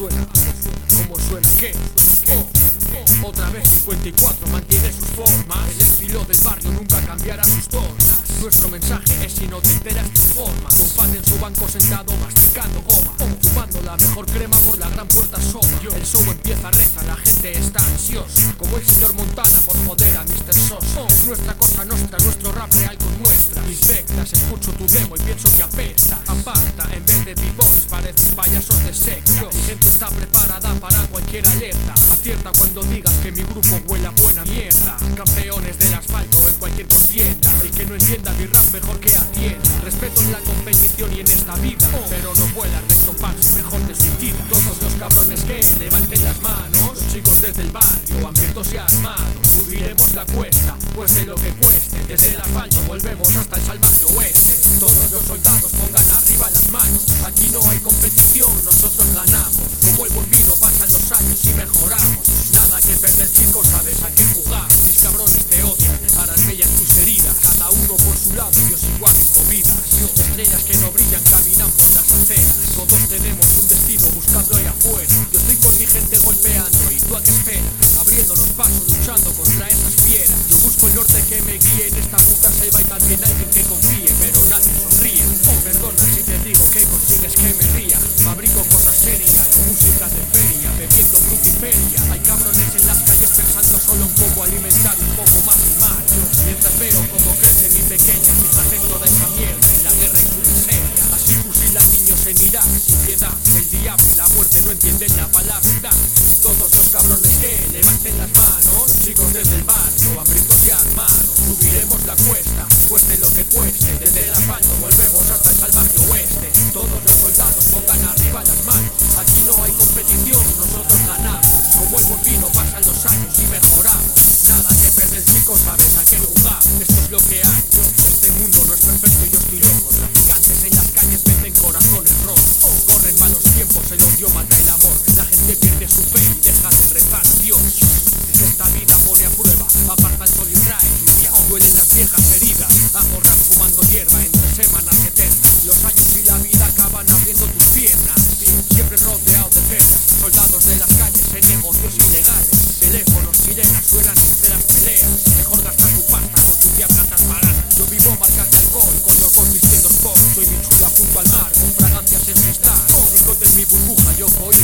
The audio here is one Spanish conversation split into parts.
suena? ¿Cómo suena? ¿Qué? Oh, otra vez 54 mantiene sus formas. El estilo del barrio nunca cambiará sus tornas. Nuestro mensaje es si no te enteras tu forma. Don en su banco sentado masticando goma. Fumando la mejor crema por la gran puerta sola. El show empieza reza, la gente está ansiosa. Como el señor Montana por joder a Mr. Sos. Es nuestra cosa nuestra, nuestro rap real con muestra. Infectas, escucho tu demo y pienso que apesta. Aparta, en vez de b-boys parecen payasos de secta. Mi gente está preparada para cualquier alerta. Acierta cuando digas que mi grupo huele a buena mierda. Campeones del asfalto en cualquier contienda. El que no entienda mi rap mejor que atienda. Respeto en la competición y en esta vida. Pero no vuela recto mejor te suicida. Todos los cabrones que levanten las manos. Chicos desde el barrio, hambrientos y armados. Subiremos la cuesta, cueste lo que cueste. Desde el asfalto volvemos hasta el salvaje oeste. Todos los soldados pongan arriba las manos. Aquí no hay competición, nosotros ganamos. Como el buen vino pasan los años y mejoramos. Nada que perder chico, sabes a qué jugar. Mis cabrones te odian, harán mella en tus heridas. Cada uno por su lado, sigo a mis movidas. Estrellas que no brillan caminan por las aceras. Todos tenemos un destino buscando ahí afuera. Yo estoy con mi gente golpeando y tú a qué esperas. Abriendo los pasos, luchando contra esas fieras. Yo busco el norte que me guíe en esta puta selva y también alguien que confíe, pero nadie sonríe. Oh, perdona si te digo que consigues que me ría. Fabrico cosas serias, música de feria, bebiendo frutiferia. Hay cabrones solo en cómo alimentar un poco más el mar. Mientras veo cómo crece mi pequeña, fíjate en toda esa mierda, en la guerra y miseria. Así fusilan niños en Irak sin piedad. El diablo y la muerte no entienden la palabra. Todos los cabrones que levanten las manos, chicos desde el barrio, hambrientos y armados. Subiremos la cuesta, cueste lo que cueste. Desde el asfalto volvemos hasta el salvaje oeste. Todos los soldados pongan arriba las manos. Aquí no hay competición, nosotros ganamos. Como el buen vino pasan los años y mejoramos. Nada que perder, chicos, sabes a qué jugar. Esto es lo que hay. Este mundo no es perfecto y yo estoy loco. Traficantes en las calles venden corazones rotos. Corren malos tiempos, el odio mata el amor. La gente pierde su fe y deja de rezar a Dios. Esta vida pone a prueba, aparta el sol y trae. Duelen las viejas heridas, rap fumando hierba entre semanas eternas. Los años y la vida acaban abriendo tus piernas. Siempre rodeado Teléfonos, sirenas suenan entre las peleas. Mejor gasta tu pasta con tu tía gatas baratas. Yo vivo marcas de alcohol, con los vistiendo sport. Soy mi chula junto al mar, con fragancias en cristal. Ricote en mi burbuja, yo coibas,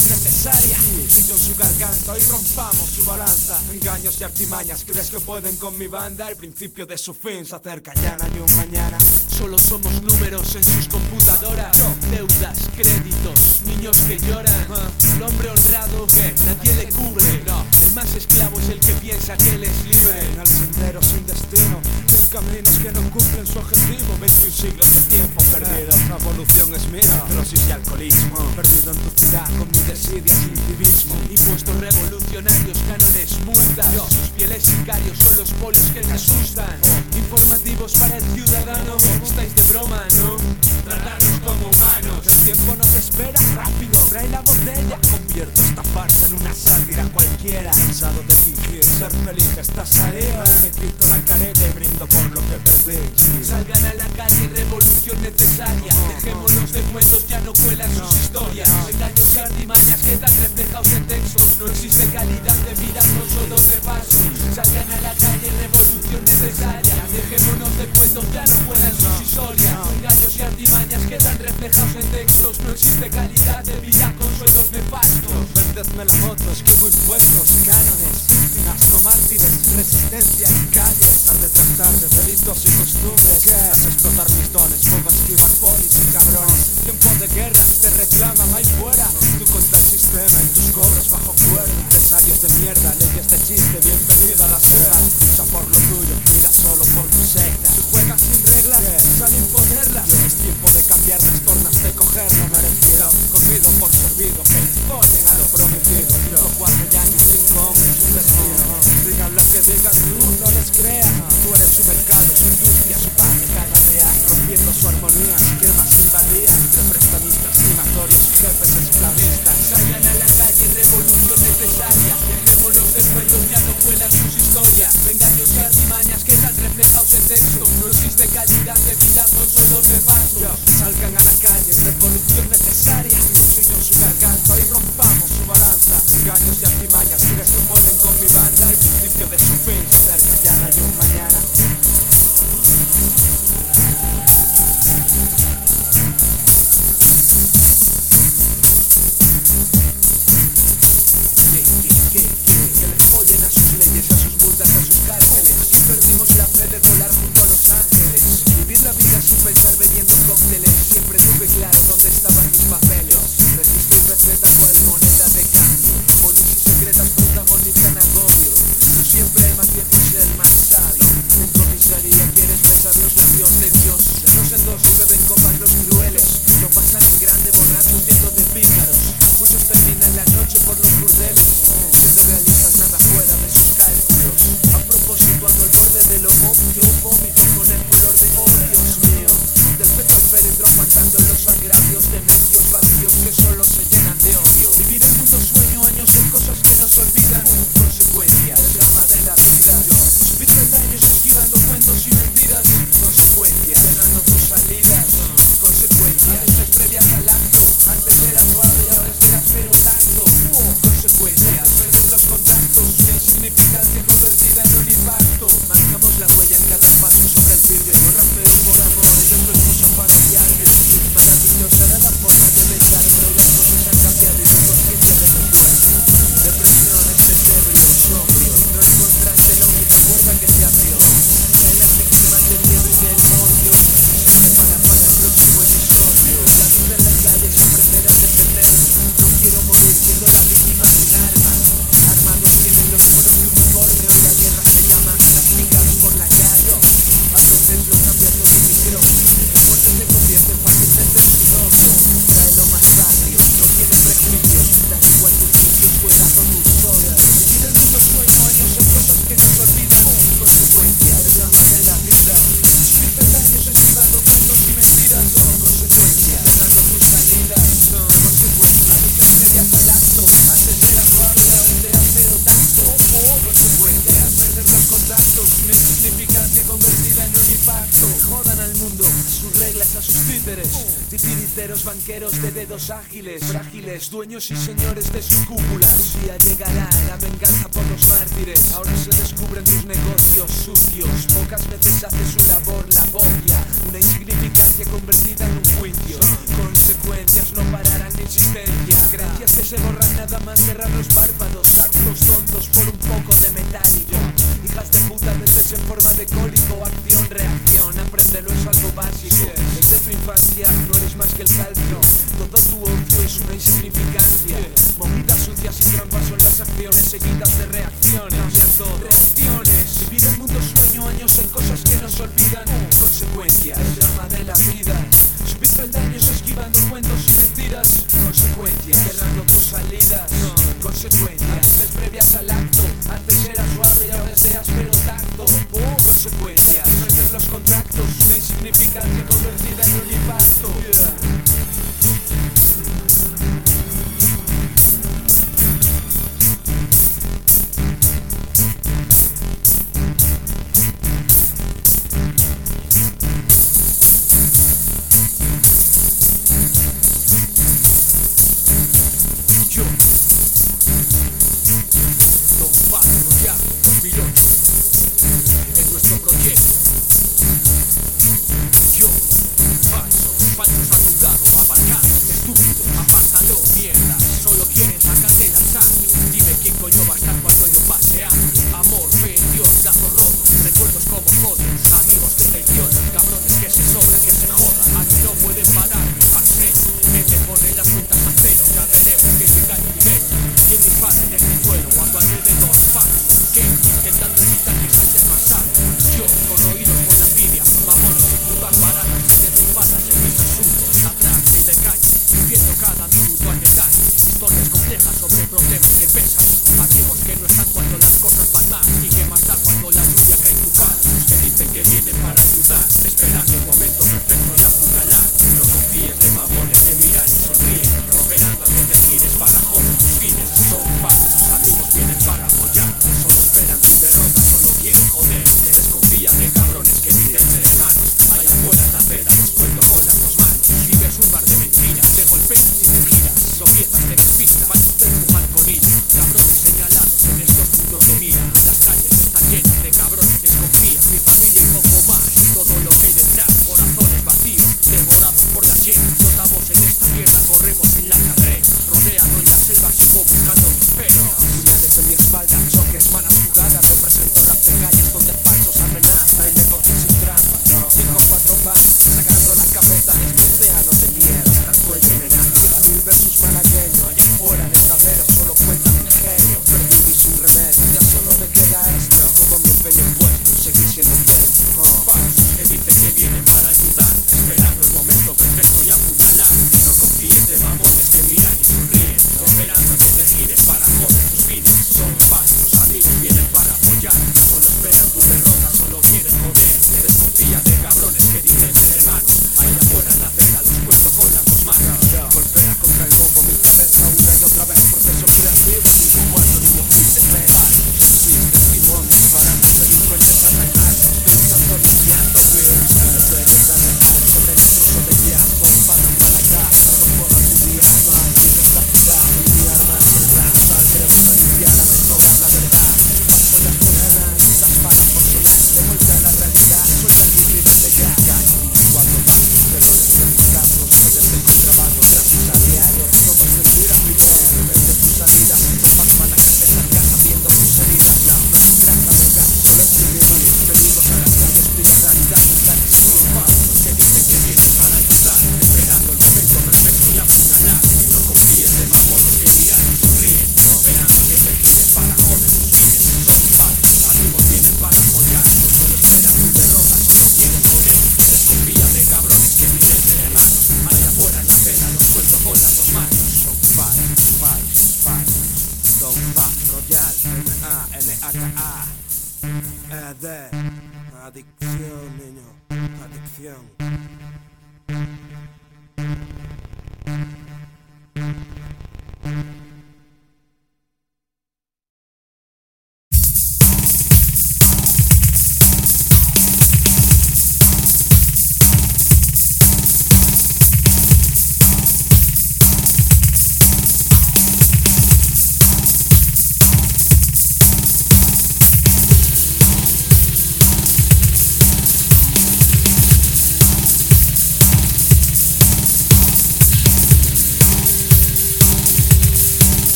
necesaria. Sigo su garganta y rompamos su balanza. Engaños y artimañas, crees que pueden con mi banda. El principio de su fin se acerca ya no hay un mañana. Solo somos números en sus computadoras. Deudas, créditos, niños que lloran. El hombre honrado que nadie le cubre más esclavo es el que piensa que él es libre En el sendero sin destino Mil caminos que no cumplen su objetivo 21 siglos de tiempo perdido La evolución es mía, cirrosis y alcoholismo Perdido en tu ciudad con mi desidia sin civismo Impuesto revolución funcionarios, cánones, multas. Sus fieles sicarios son los polis que te asustan. Informativos para el ciudadano, estáis de broma, ¿no? Tratarnos como humanos. El tiempo nos espera rápido, trae la botella. Convierto esta farsa en una sátira cualquiera. Cansado de fingir ser feliz, estás ahí. Me quito la careta y brindo por lo que perdí. Salgan a la calle, revolución necesaria. Dejémonos de cuentos, ya no cuelan sus historias. Engaños y artimañas quedan reflejados en textos. No existe calidad de vida con solo de paso. Salgan a la calle, revolución necesaria. Dejémonos de cuentos, ya no cuelan sus historias. Engaños y artimañas quedan reflejados en textos. No existe calidad de vida con sueldos nefastos. Vendedme la moto, escribo impuestos, víctimas, no resistencia en calles, tarde tras tarde, delitos y costumbres. A explotar mis dones, puedo esquivar polis y cabrones. Tiempo de guerra, te reclaman ahí fuera. Tú contra el sistema y tus cobros bajo cuerda. Empresarios de mierda, leyes de chiste, bienvenida a la selva. Lucha por lo tuyo, mira solo por tu secta. Tú juegas sin reglas, a imponerlas. Es tiempo de cambiar las tornas, de coger lo merecido. Comido por servido, follen a lo prometido. Cinco, cuatro ya ni cinco hombres, un vestido. Digan lo que digan, tú no les creas. Tú eres su mercado, su industria, su pan de cada día. Rompiendo su armonía, esquemas invadía. Entre prestamistas, timatorios, jefes esclavistas. Salgan a la calle, revolución necesaria. Dejémonos de cuentos, ya no cuelan sus historias. Quedan reflejados en textos. No existe calidad de vida con sueldos nefastos. Salgan a la calle, revolución necesaria. Cuchillo en su garganta y rompamos su balanza. Engaños y artimañas, quienes no mueren con mi banda. El principio de su perdimos la fe de volar junto a los ángeles. Vivir la vida sin pensar bebiendo cócteles. Siempre tuve claro dónde estaban mis papeles. Registro y receta cual moneda Banqueros de dedos ágiles, frágiles, dueños y señores de sus cúpulas. Un llegará la venganza por los mártires. Ahora se descubren tus negocios sucios. Pocas veces hace su labor la bobia. Una insignificancia convertida en un juicio. Consecuencias no pararán de existencia. Creencias que se borran nada más cerrar los párpados. Actos tontos por un poco de metálico. Hijas de puta veces en forma de cólico. Acción, reacción, apréndelo es algo básico. Desde tu infancia no eres más que el calcio. Todo tu ocio es una insignificancia. Movidas sucias y trampas son las acciones seguidas de reacciones. Cambian todo. Reacciones. Vivir el mundo sueño, años en cosas que no se olvidan. Consecuencias. El drama de la vida. Subir peldaños esquivando cuentos y Consecuencias, cerrando tus salidas. Consecuencias, antes previas al acto Antes era suave y ahora es de tacto. Consecuencias, perder los contactos Una insignificancia convertida en un impacto.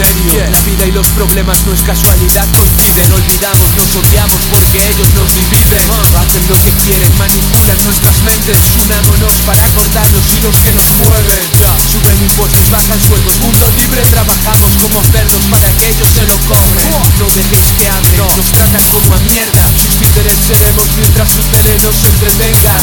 Serio La vida y los problemas no es casualidad, coinciden Olvidamos, nos odiamos porque ellos nos dividen. Hacen lo que quieren, manipulan nuestras mentes. Unámonos para cortar los hilos que nos mueven Suben impuestos, bajan sueldos, mundo libre. Trabajamos como cerdos para que ellos se lo comen. No dejéis que hablen, nos tratan como a mierda. Seremos mientras su tele nos entretenga.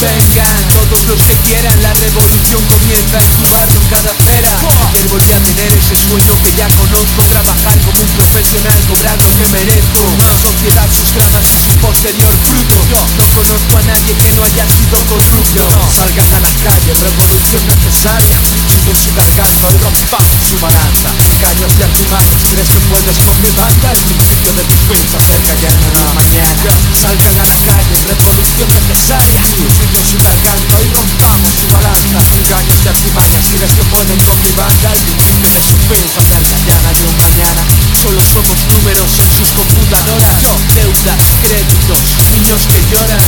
Vengan todos los que quieran, la revolución comienza en tu barrio, en cada acera. Ayer volví a tener ese sueño que ya conozco Trabajar como un profesional, cobrar lo que merezco. Sociedad frustrada, su posterior fruto. No conozco a nadie que no haya sido corrupto. Salgan a la calle, revolución necesaria Sienten su garganta y rompamos su balanza Engaños y artimaños, ¿crees que puedes con mi banda? El principio de tu fin se acerca ya en una mañana Salgan a la calle, revolución necesaria Sienten su garganta y rompamos su balanza Y artimañas, ¿crees que pueden con un Solo somos números en sus computadoras Deudas, créditos, niños que lloran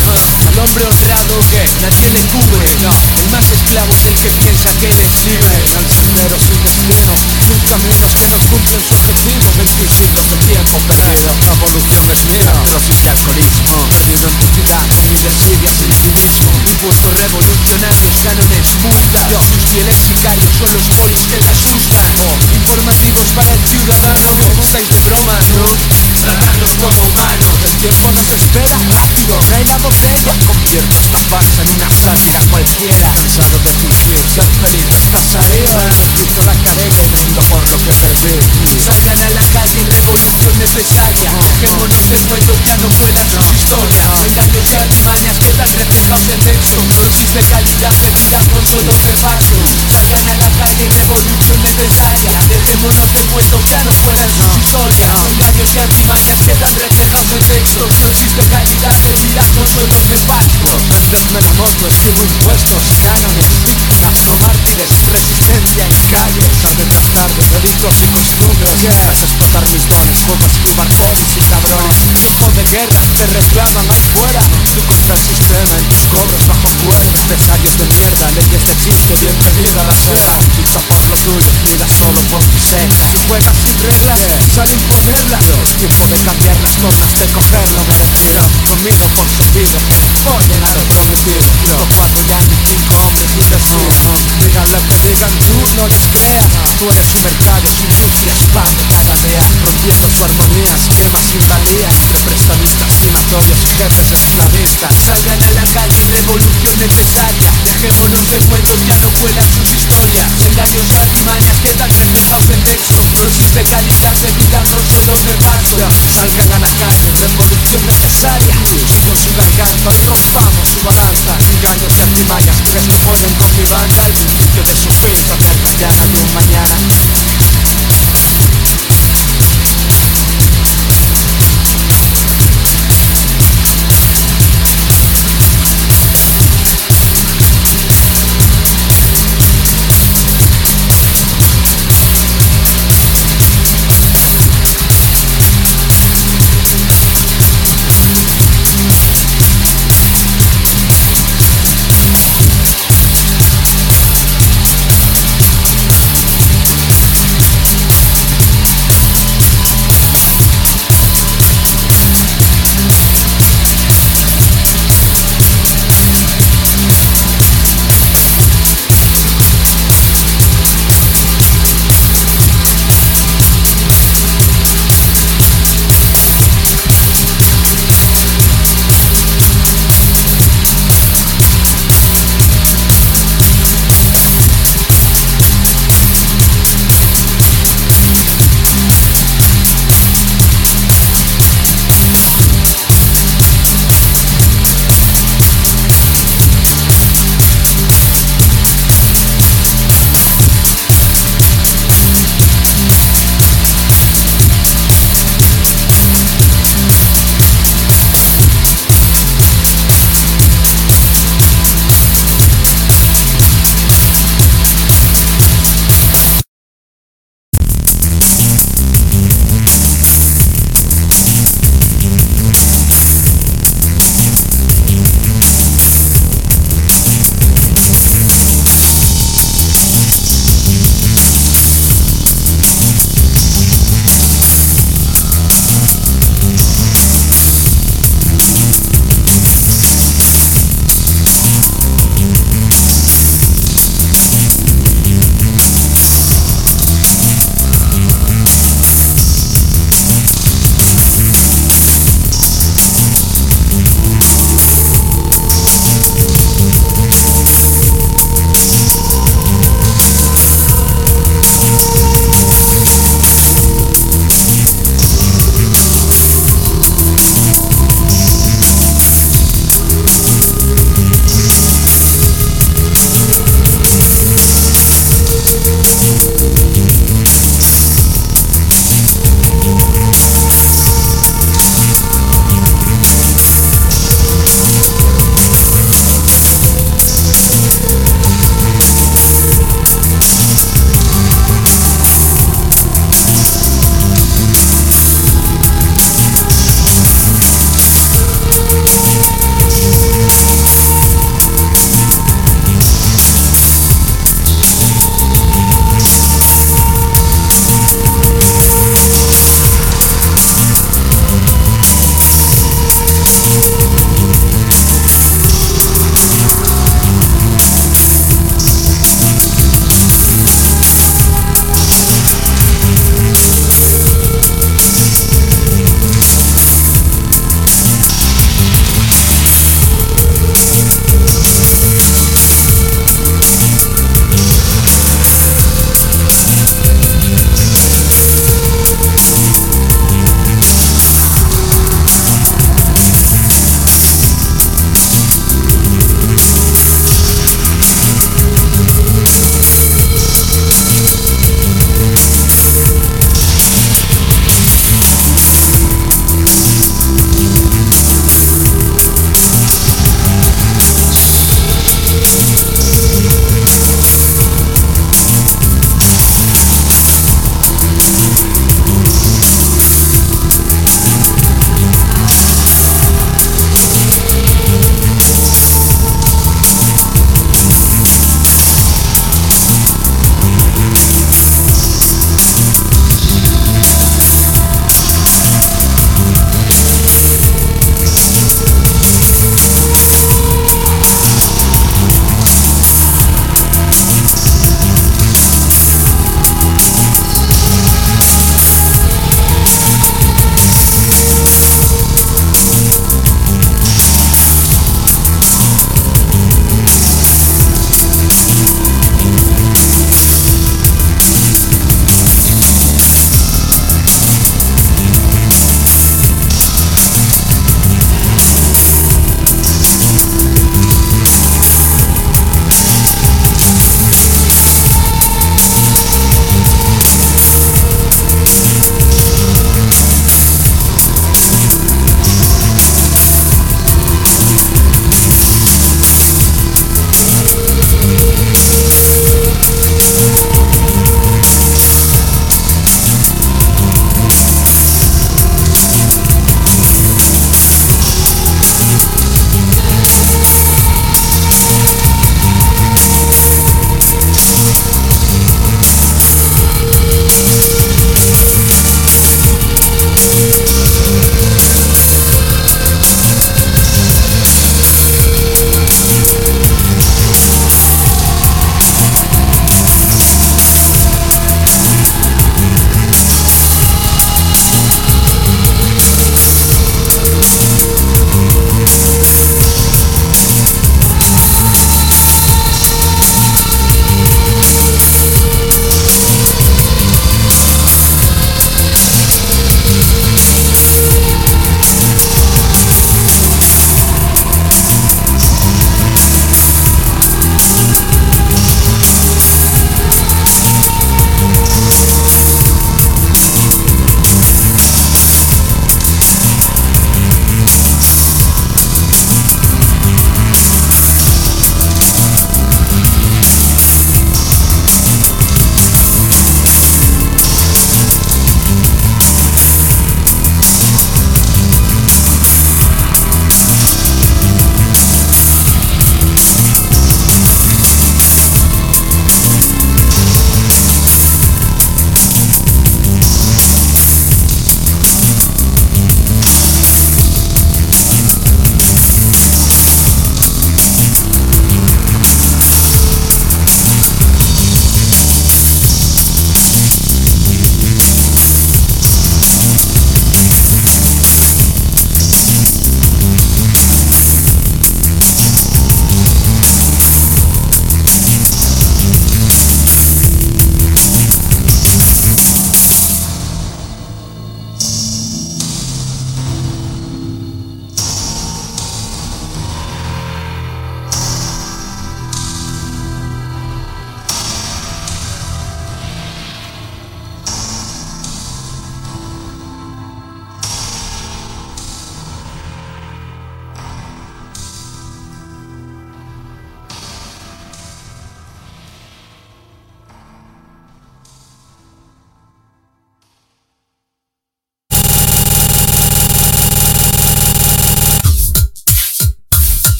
Al hombre honrado que nadie le cubre. El más esclavo es el que piensa que eres libre. Al sendero sin destino Mil caminos que no cumplen su objetivo Veintiún siglos de tiempo perdido Revolución es miedo, dosis de alcoholismo ciudad, ni desidia sin cinismo Impuestos revolucionarios, cánones, multas Sus fieles sicarios son los polis que le asustan. Informativos para el ciudadano Estáis de broma, ¿no? Como humanos El tiempo nos espera. Rápido Trae la botella Convierto esta farsa en una sátira cualquiera. Cansado de fingir ser feliz Estás arriba Me quito la careta y brindo por lo que perdí. Salgan a la calle, revolución necesaria. Dejémonos de cuentos, ya no cuelan sus historias Engaños y artimañas quedan reflejados en texto. Dosis de calidad bebida con suelos de paso Salgan a la calle, revolución necesaria. Dejémonos de cuentos, ya no cuelan sus historias Engaños y artimañas quedan reflejados en texto Dosis de calidad bebida con suelos de paso Vendedme la moto, escribo impuestos, cánones Gasto mártires, resistencia en calles tratar de delitos y costumbres explotar mis De guerra, te reclaman ahí fuera. Tú contra el sistema en tus cobros bajo cuerda Empresarios de mierda, leyes de chiste, bienvenida a la selva Lucha por lo tuyo, cuida solo por tu Si juegas sin reglas, sal imponerlas tiempo de cambiar las normas, de coger lo merecido. Conmigo por servido, por llegar al prometido Cinco, cuatro ya ni cinco hombres y un destino Digan lo que digan, tú no les creas Tú eres un mercado, es industria, expande cada día Rompiendo su armonía, esquemas sin valía. Entre y y jefes esclavistas Salgan a la calle, revolución necesaria. Dejémonos de cuentos, ya no cuelan sus historias Engaños y artimañas quedan reflejados en texto Dosis de calidad de vida, no suelos de paso Salgan a la calle, revolución necesaria. Con su garganta y rompamos su balanza. Engaños y artimañas, ¿crees que pueden con mi banda? El principio de su fin se no hay un mañana